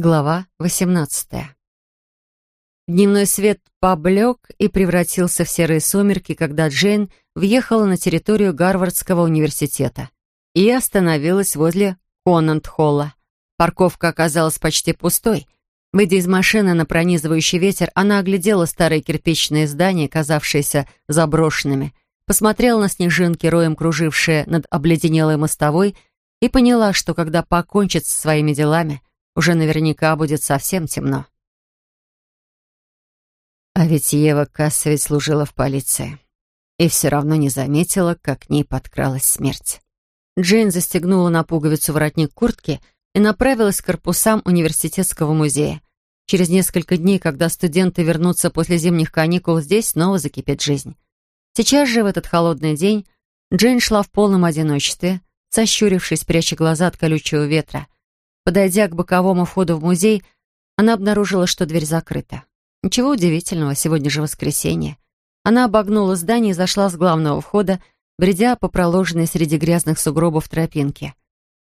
Глава 18. Дневной свет поблек и превратился в серые сумерки, когда Джейн въехала на территорию Гарвардского университета и остановилась возле Конант-холла. Парковка оказалась почти пустой. Выйдя из машины на пронизывающий ветер, она оглядела старые кирпичные здания, казавшиеся заброшенными, посмотрела на снежинки, роем кружившие над обледенелой мостовой, и поняла, что когда покончит со своими делами, уже наверняка будет совсем темно. А ведь Ева Кассович служила в полиции и все равно не заметила, как к ней подкралась смерть. Джейн застегнула на пуговицу воротник куртки и направилась к корпусам университетского музея. Через несколько дней, когда студенты вернутся после зимних каникул, здесь снова закипит жизнь. Сейчас же, в этот холодный день, Джейн шла в полном одиночестве, сощурившись, пряча глаза от колючего ветра — Подойдя к боковому входу в музей, она обнаружила, что дверь закрыта. Ничего удивительного, сегодня же воскресенье. Она обогнула здание и зашла с главного входа, бредя по проложенной среди грязных сугробов тропинке.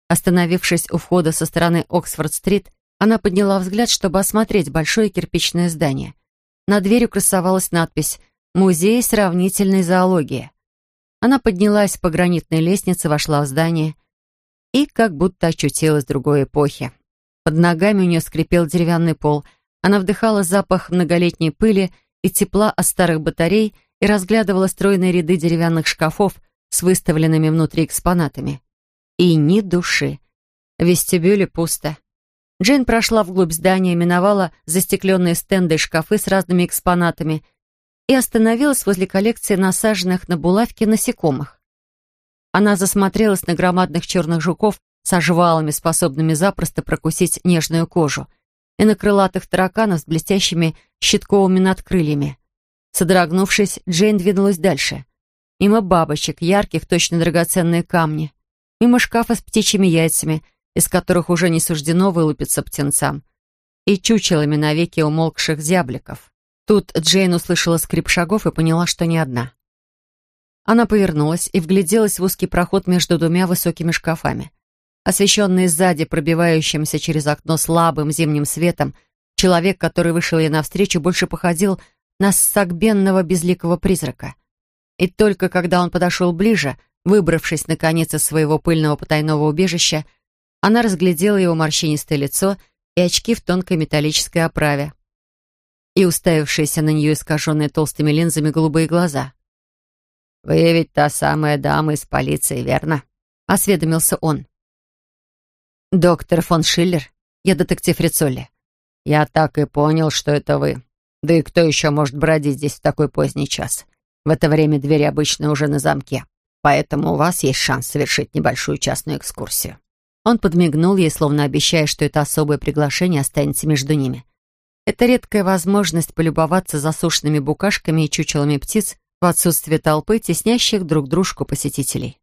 Остановившись у входа со стороны Оксфорд-стрит, она подняла взгляд, чтобы осмотреть большое кирпичное здание. На дверью красовалась надпись «Музей сравнительной зоологии». Она поднялась по гранитной лестнице, вошла в здание и как будто очутилась в другой эпохе. Под ногами у нее скрипел деревянный пол. Она вдыхала запах многолетней пыли и тепла от старых батарей и разглядывала стройные ряды деревянных шкафов с выставленными внутри экспонатами. И ни души. В вестибюле пусто. Джейн прошла вглубь здания, миновала застекленные стенды и шкафы с разными экспонатами и остановилась возле коллекции насаженных на булавки насекомых. Она засмотрелась на громадных черных жуков со жвалами, способными запросто прокусить нежную кожу, и на крылатых тараканов с блестящими щитковыми надкрыльями. Содрогнувшись, Джейн двинулась дальше. Мимо бабочек, ярких, точно драгоценные камни. Мимо шкафа с птичьими яйцами, из которых уже не суждено вылупиться птенцам. И чучелами навеки умолкших зябликов. Тут Джейн услышала скрип шагов и поняла, что не одна. Она повернулась и вгляделась в узкий проход между двумя высокими шкафами. Освещенный сзади, пробивающимся через окно слабым зимним светом, человек, который вышел ей навстречу, больше походил на сагбенного безликого призрака. И только когда он подошел ближе, выбравшись, наконец, из своего пыльного потайного убежища, она разглядела его морщинистое лицо и очки в тонкой металлической оправе и уставившиеся на нее искаженные толстыми линзами голубые глаза. «Вы ведь та самая дама из полиции, верно?» — осведомился он. «Доктор фон Шиллер, я детектив Рицолли». «Я так и понял, что это вы. Да и кто еще может бродить здесь в такой поздний час? В это время двери обычно уже на замке, поэтому у вас есть шанс совершить небольшую частную экскурсию». Он подмигнул ей, словно обещая, что это особое приглашение останется между ними. Это редкая возможность полюбоваться засушенными букашками и чучелами птиц в отсутствие толпы, теснящих друг дружку посетителей.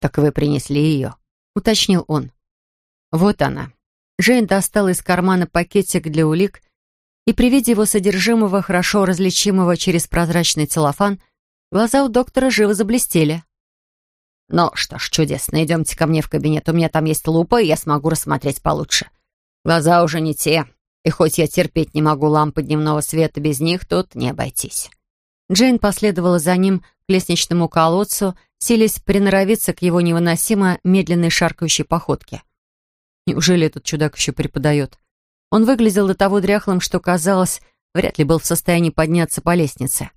«Так вы принесли ее», — уточнил он. «Вот она». Джейн достала из кармана пакетик для улик, и при виде его содержимого, хорошо различимого через прозрачный целлофан, глаза у доктора живо заблестели. «Ну что ж, чудесно, идемте ко мне в кабинет, у меня там есть лупа, и я смогу рассмотреть получше. Глаза уже не те, и хоть я терпеть не могу лампы дневного света, без них тут не обойтись». Джейн последовала за ним к лестничному колодцу, силясь приноровиться к его невыносимо медленной шаркающей походке. Неужели этот чудак еще преподает? Он выглядел до того дряхлым, что, казалось, вряд ли был в состоянии подняться по лестнице.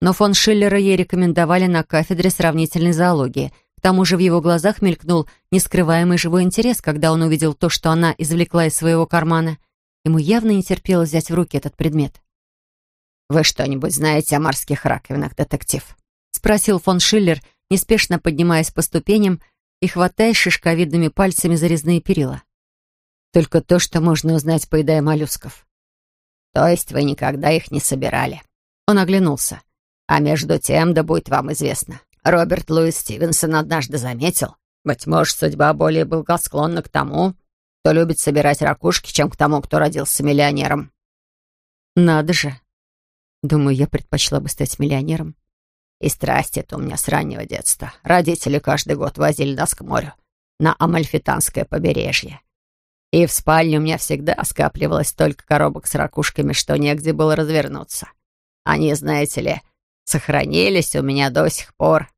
Но фон Шиллера ей рекомендовали на кафедре сравнительной зоологии. К тому же в его глазах мелькнул нескрываемый живой интерес, когда он увидел то, что она извлекла из своего кармана. Ему явно не терпелось взять в руки этот предмет. «Вы что-нибудь знаете о морских раковинах, детектив?» — спросил фон Шиллер, неспешно поднимаясь по ступеням и хватая шишковидными пальцами за резные перила. «Только то, что можно узнать, поедая моллюсков». «То есть вы никогда их не собирали?» Он оглянулся. «А между тем, да будет вам известно, Роберт Луис Стивенсон однажды заметил, быть может, судьба более благосклонна к тому, кто любит собирать ракушки, чем к тому, кто родился миллионером». «Надо же!» Думаю, я предпочла бы стать миллионером. И страсть это у меня с раннего детства. Родители каждый год возили нас к морю, на Амальфитанское побережье. И в спальне у меня всегда скапливалось столько коробок с ракушками, что негде было развернуться. Они, знаете ли, сохранились у меня до сих пор,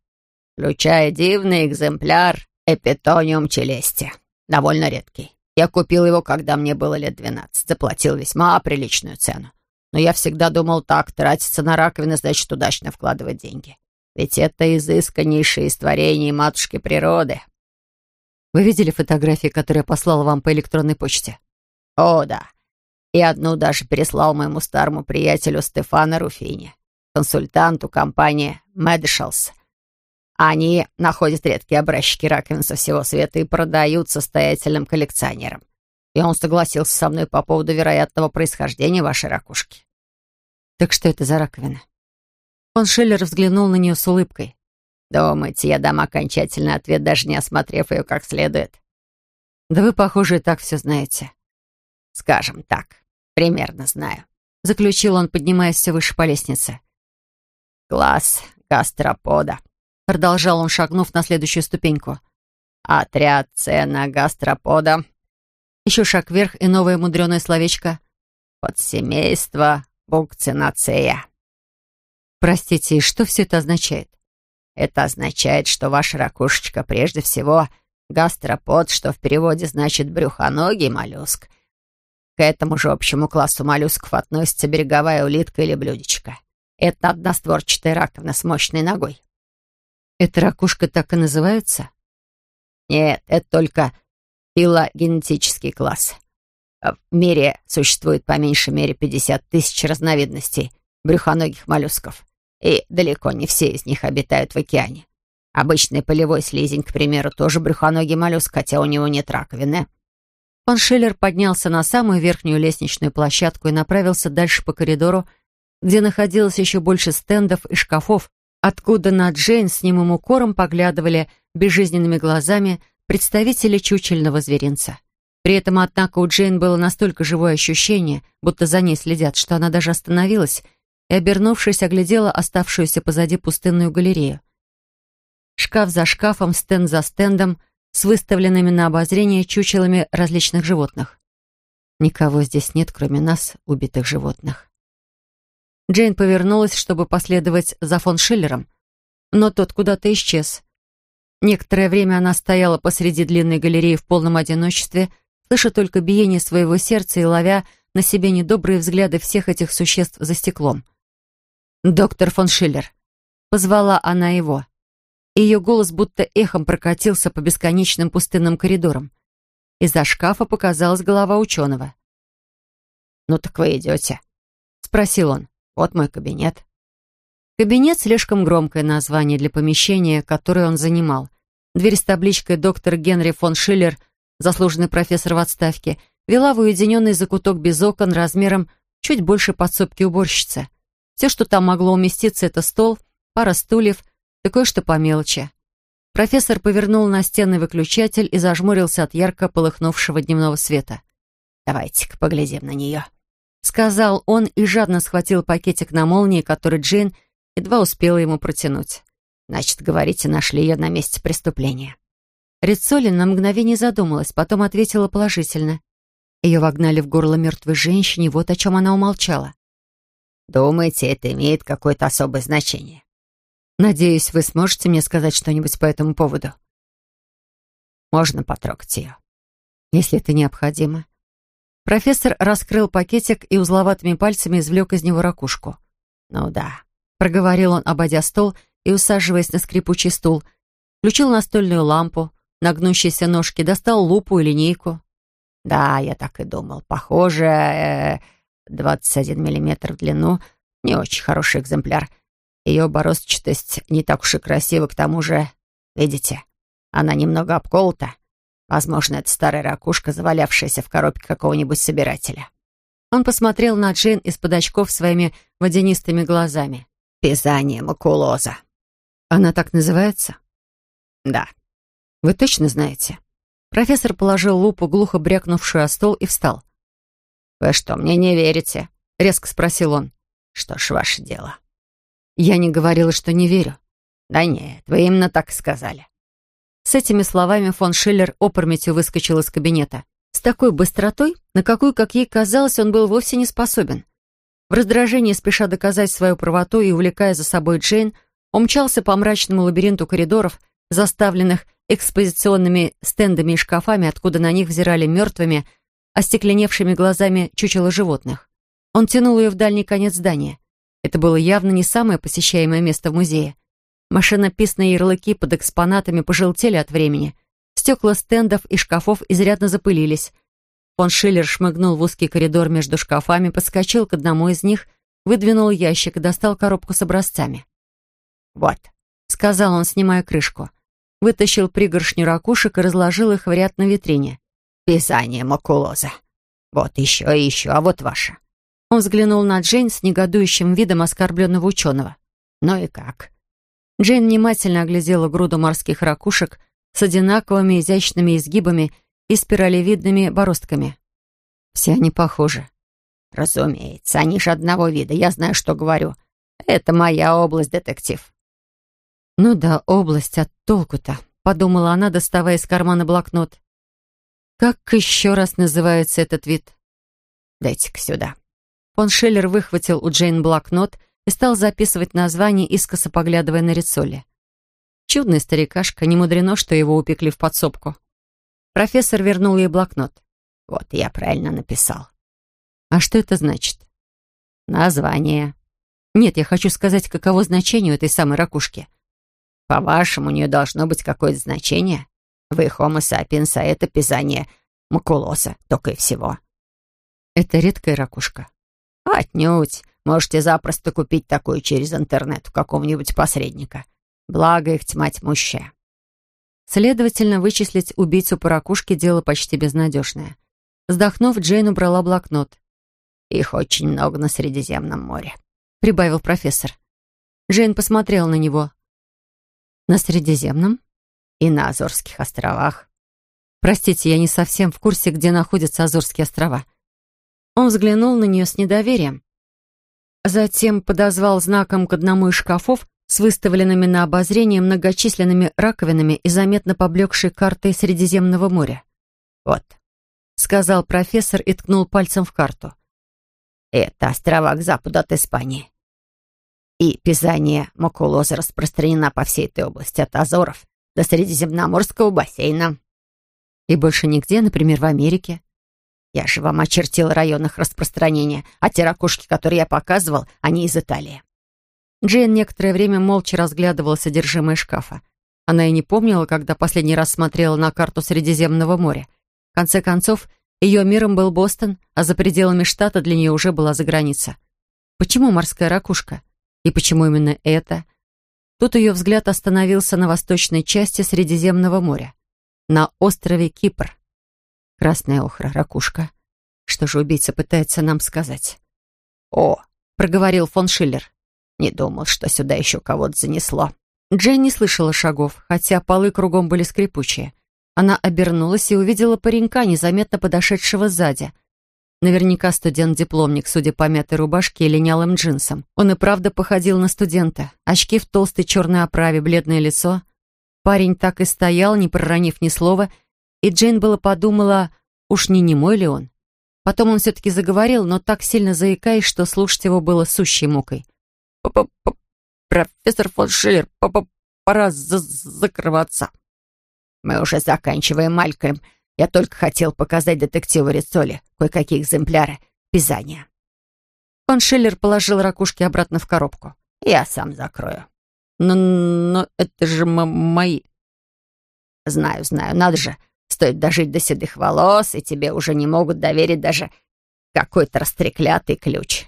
включая дивный экземпляр Эпитониум челести, довольно редкий. Я купил его, когда мне было лет двенадцать, заплатил весьма приличную цену. Но я всегда думал так, тратиться на раковины, значит, удачно вкладывать деньги. Ведь это изысканнейшее из творений матушки природы. Вы видели фотографии, которые я послала вам по электронной почте? О, да. И одну даже переслал моему старому приятелю Стефану Руфини, консультанту компании Мэдшелс. Они находят редкие образчики раковин со всего света и продают состоятельным коллекционерам. И он согласился со мной по поводу вероятного происхождения вашей ракушки. Так что это за раковина? Он Шиллер взглянул на нее с улыбкой. «Думаете, я дам окончательный ответ, даже не осмотрев ее как следует?» «Да вы, похоже, и так все знаете». «Скажем так, примерно знаю», — заключил он, поднимаясь все выше по лестнице. «Класс гастропода», — продолжал он, шагнув на следующую ступеньку. «Отряд цена гастропода». Еще шаг вверх и новое мудреное словечко. «Подсемейство букцинацея». Простите, и что все это означает? Это означает, что ваша ракушечка прежде всего гастропод, что в переводе значит брюхоногий моллюск. К этому же общему классу моллюсков относится береговая улитка или блюдечко. Это одностворчатая раковина с мощной ногой. Эта ракушка так и называется? Нет, это только филогенетический класс. В мире существует по меньшей мере 50 тысяч разновидностей брюхоногих моллюсков и далеко не все из них обитают в океане. Обычный полевой слизень, к примеру, тоже брюхоногий моллюск, хотя у него нет раковины. Фон Шиллер поднялся на самую верхнюю лестничную площадку и направился дальше по коридору, где находилось еще больше стендов и шкафов, откуда на Джейн с немым укором поглядывали безжизненными глазами представители чучельного зверинца. При этом, однако, у Джейн было настолько живое ощущение, будто за ней следят, что она даже остановилась и, обернувшись, оглядела оставшуюся позади пустынную галерею. Шкаф за шкафом, стенд за стендом, с выставленными на обозрение чучелами различных животных. Никого здесь нет, кроме нас, убитых животных. Джейн повернулась, чтобы последовать за фон Шиллером, но тот куда-то исчез. Некоторое время она стояла посреди длинной галереи в полном одиночестве, слыша только биение своего сердца и ловя на себе недобрые взгляды всех этих существ за стеклом. «Доктор фон Шиллер!» Позвала она его. Ее голос будто эхом прокатился по бесконечным пустынным коридорам. Из-за шкафа показалась голова ученого. «Ну так вы идете?» — спросил он. «Вот мой кабинет». Кабинет — слишком громкое название для помещения, которое он занимал. Дверь с табличкой «Доктор Генри фон Шиллер», заслуженный профессор в отставке, вела в уединенный закуток без окон размером чуть больше подсобки уборщицы — все, что там могло уместиться, это стол, пара стульев, да кое-что по мелочи. Профессор повернул настенный выключатель и зажмурился от ярко полыхнувшего дневного света. «Давайте-ка поглядим на нее», — сказал он и жадно схватил пакетик на молнии, который Джейн едва успела ему протянуть. «Значит, говорите, нашли ее на месте преступления». Рицолин на мгновение задумалась, потом ответила положительно. Ее вогнали в горло мертвой женщине, вот о чем она умолчала. Думаете, это имеет какое-то особое значение? Надеюсь, вы сможете мне сказать что-нибудь по этому поводу. Можно потрогать ее, если это необходимо. Профессор раскрыл пакетик и узловатыми пальцами извлек из него ракушку. «Ну да», — проговорил он, обойдя стол и усаживаясь на скрипучий стул, включил настольную лампу, на гнущейся ножке, достал лупу и линейку. «Да, я так и думал. Похоже, э, 21 миллиметр в длину. Не очень хороший экземпляр. Ее бороздчатость не так уж и красива, к тому же, видите, она немного обколота. Возможно, это старая ракушка, завалявшаяся в коробке какого-нибудь собирателя. Он посмотрел на Джин из-под очков своими водянистыми глазами. «Пизание макулоза». «Она так называется?» «Да». «Вы точно знаете?» Профессор положил лупу, глухо брякнувшую о стол, и встал. «Вы что, мне не верите?» — резко спросил он. «Что ж, ваше дело». «Я не говорила, что не верю». «Да нет, вы именно так сказали». С этими словами фон Шиллер опрометью выскочил из кабинета. с такой быстротой, на какую, как ей казалось, он был вовсе не способен. В раздражении, спеша доказать свою правоту и увлекая за собой Джейн, он мчался по мрачному лабиринту коридоров, заставленных экспозиционными стендами и шкафами, откуда на них взирали мертвыми, остекленевшими глазами чучело животных. Он тянул ее в дальний конец здания. Это было явно не самое посещаемое место в музее. Машинописные ярлыки под экспонатами пожелтели от времени. Стекла стендов и шкафов изрядно запылились. Фон Шиллер шмыгнул в узкий коридор между шкафами, подскочил к одному из них, выдвинул ящик и достал коробку с образцами. «Вот», — сказал он, снимая крышку. Вытащил пригоршню ракушек и разложил их в ряд на витрине. «Писание макулоза. Вот еще и еще, а вот ваша». Он взглянул на Джейн с негодующим видом оскорбленного ученого. «Ну и как?» Джейн внимательно оглядела груду морских ракушек с одинаковыми изящными изгибами и спиралевидными бороздками. Все они похожи. «Разумеется, они же одного вида, я знаю, что говорю. Это моя область, детектив». «Ну да, область, от толку-то», — подумала она, доставая из кармана блокнот. «Как еще раз называется этот вид?» «Дайте-ка сюда». Фон Шеллер выхватил у Джейн блокнот и стал записывать название, искоса поглядывая на Рицоли. Чудный старикашка, не мудрено, что его упекли в подсобку. Профессор вернул ей блокнот. «Вот, я правильно написал». «А что это значит?» «Название». «Нет, я хочу сказать, каково значение у этой самой ракушки». «По-вашему, у нее должно быть какое-то значение? Вы Homo sapiens, а это писание макулоса, только и всего». «Это редкая ракушка». «Отнюдь. Можете запросто купить такую через интернет у какого-нибудь посредника. Благо их тьма тьмущая». Следовательно, вычислить убийцу по ракушке — дело почти безнадежное. Вздохнув, Джейн убрала блокнот. «Их очень много на Средиземном море», — прибавил профессор. Джейн посмотрел на него. «На Средиземном?» «И на Азорских островах». «Простите, я не совсем в курсе, где находятся Азорские острова». Он взглянул на нее с недоверием. Затем подозвал знаком к одному из шкафов с выставленными на обозрение многочисленными раковинами и заметно поблекшей картой Средиземного моря. «Вот», — сказал профессор и ткнул пальцем в карту. «Это острова к западу от Испании. И писание Макулоза распространена по всей этой области, от Азоров до Средиземноморского бассейна». «И больше нигде, например, в Америке?» Я же вам очертил район их распространения, а те ракушки, которые я показывал, они из Италии». Джейн некоторое время молча разглядывала содержимое шкафа. Она и не помнила, когда последний раз смотрела на карту Средиземного моря. В конце концов, ее миром был Бостон, а за пределами штата для нее уже была заграница. Почему морская ракушка? И почему именно это? Тут ее взгляд остановился на восточной части Средиземного моря, на острове Кипр. Красная охра, ракушка. Что же убийца пытается нам сказать? «О!» — проговорил фон Шиллер. «Не думал, что сюда еще кого-то занесло». Джейн не слышала шагов, хотя полы кругом были скрипучие. Она обернулась и увидела паренька, незаметно подошедшего сзади. Наверняка студент-дипломник, судя по мятой рубашке и линялым джинсам. Он и правда походил на студента. Очки в толстой черной оправе, бледное лицо. Парень так и стоял, не проронив ни слова, и Джейн было подумала, уж не немой ли он. Потом он все-таки заговорил, но так сильно заикаясь, что слушать его было сущей мукой. «Профессор фон Шиллер, пора за закрываться». «Мы уже заканчиваем, Малькольм. Я только хотел показать детективу Рицоли кое-какие экземпляры Писания». Фон Шиллер положил ракушки обратно в коробку. «Я сам закрою». «Но, но это же мои...» «Знаю, знаю, надо же. Стоит дожить до седых волос, и тебе уже не могут доверить даже какой-то растреклятый ключ.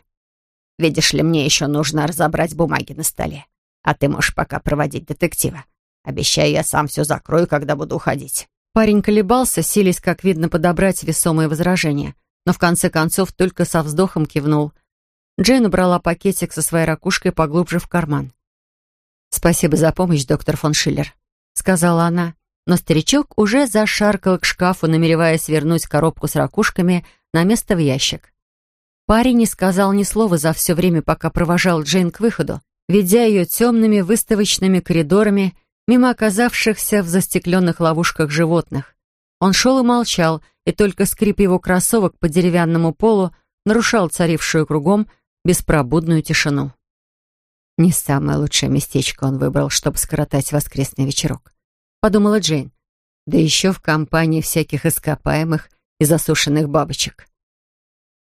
Видишь ли, мне еще нужно разобрать бумаги на столе. А ты можешь пока проводить детектива. Обещаю, я сам все закрою, когда буду уходить». Парень колебался, силясь, как видно, подобрать весомые возражения, но в конце концов только со вздохом кивнул. Джейн убрала пакетик со своей ракушкой поглубже в карман. «Спасибо за помощь, доктор фон Шиллер», — сказала она но старичок уже зашаркал к шкафу, намереваясь вернуть коробку с ракушками на место в ящик. Парень не сказал ни слова за все время, пока провожал Джейн к выходу, ведя ее темными выставочными коридорами мимо оказавшихся в застекленных ловушках животных. Он шел и молчал, и только скрип его кроссовок по деревянному полу нарушал царившую кругом беспробудную тишину. Не самое лучшее местечко он выбрал, чтобы скоротать воскресный вечерок, подумала Джейн. Да еще в компании всяких ископаемых и засушенных бабочек.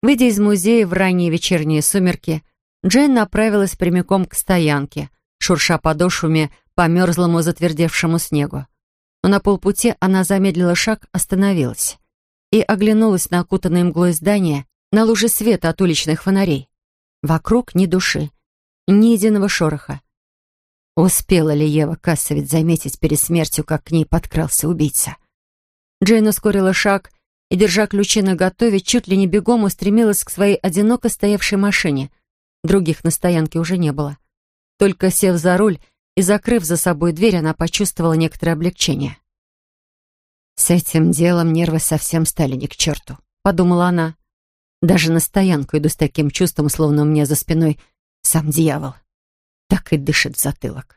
Выйдя из музея в ранние вечерние сумерки, Джейн направилась прямиком к стоянке, шурша подошвами по мерзлому затвердевшему снегу. Но на полпути она замедлила шаг, остановилась и оглянулась на окутанное мглой здание, на луже света от уличных фонарей. Вокруг ни души, ни единого шороха. Успела ли Ева Кассовец заметить перед смертью, как к ней подкрался убийца? Джейн ускорила шаг и, держа ключи наготове, чуть ли не бегом устремилась к своей одиноко стоявшей машине. Других на стоянке уже не было. Только сев за руль и закрыв за собой дверь, она почувствовала некоторое облегчение. «С этим делом нервы совсем стали ни к черту», — подумала она. «Даже на стоянку иду с таким чувством, словно у меня за спиной сам дьявол. Так и дышит затылок».